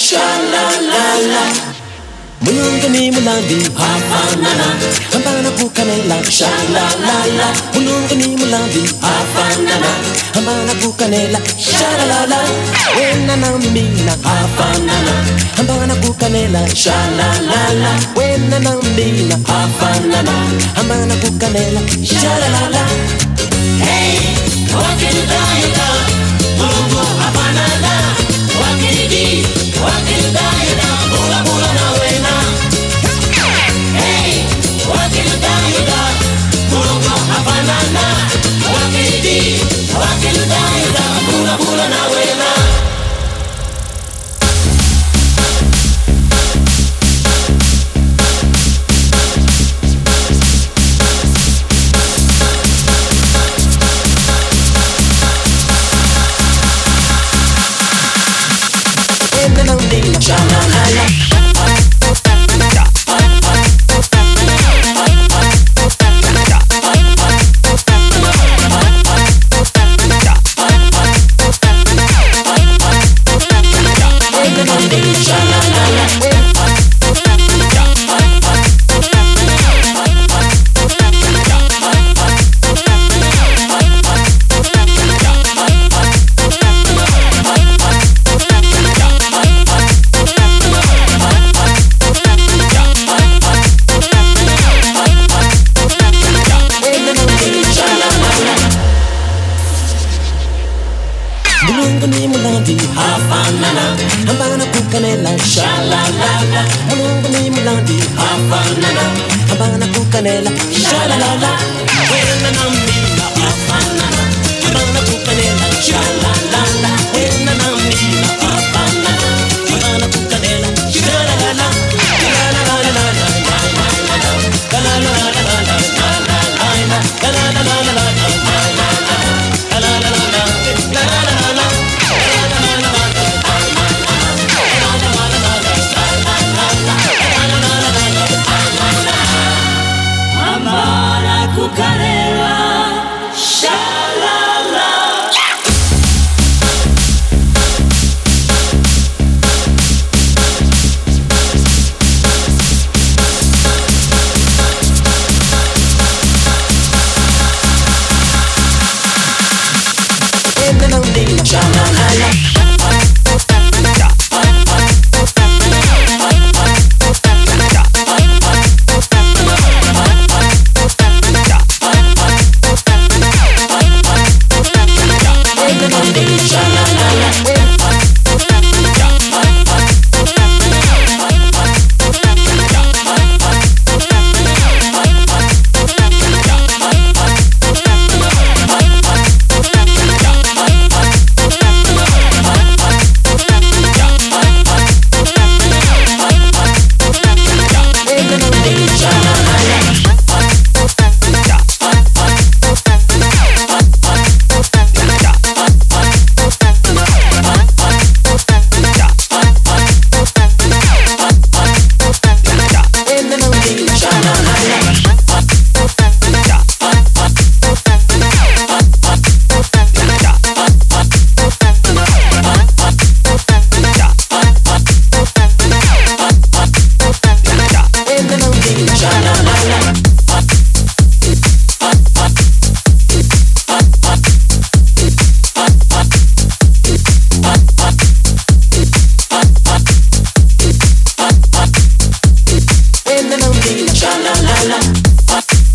sha la la la. Sha la la la. Sha la la la. Wena na sha la la la. Wena na sha la la la. Hey, wakidayida, Mulungu hafanana, in the lonely. Sha. yangu ni Mlandi, Hafanana, Habana kukanela, shalalala. Mulungu ni Mlandi, Hafanana, Habana kukanela, shalalala. Wena na mimi Jump. Sha la la la.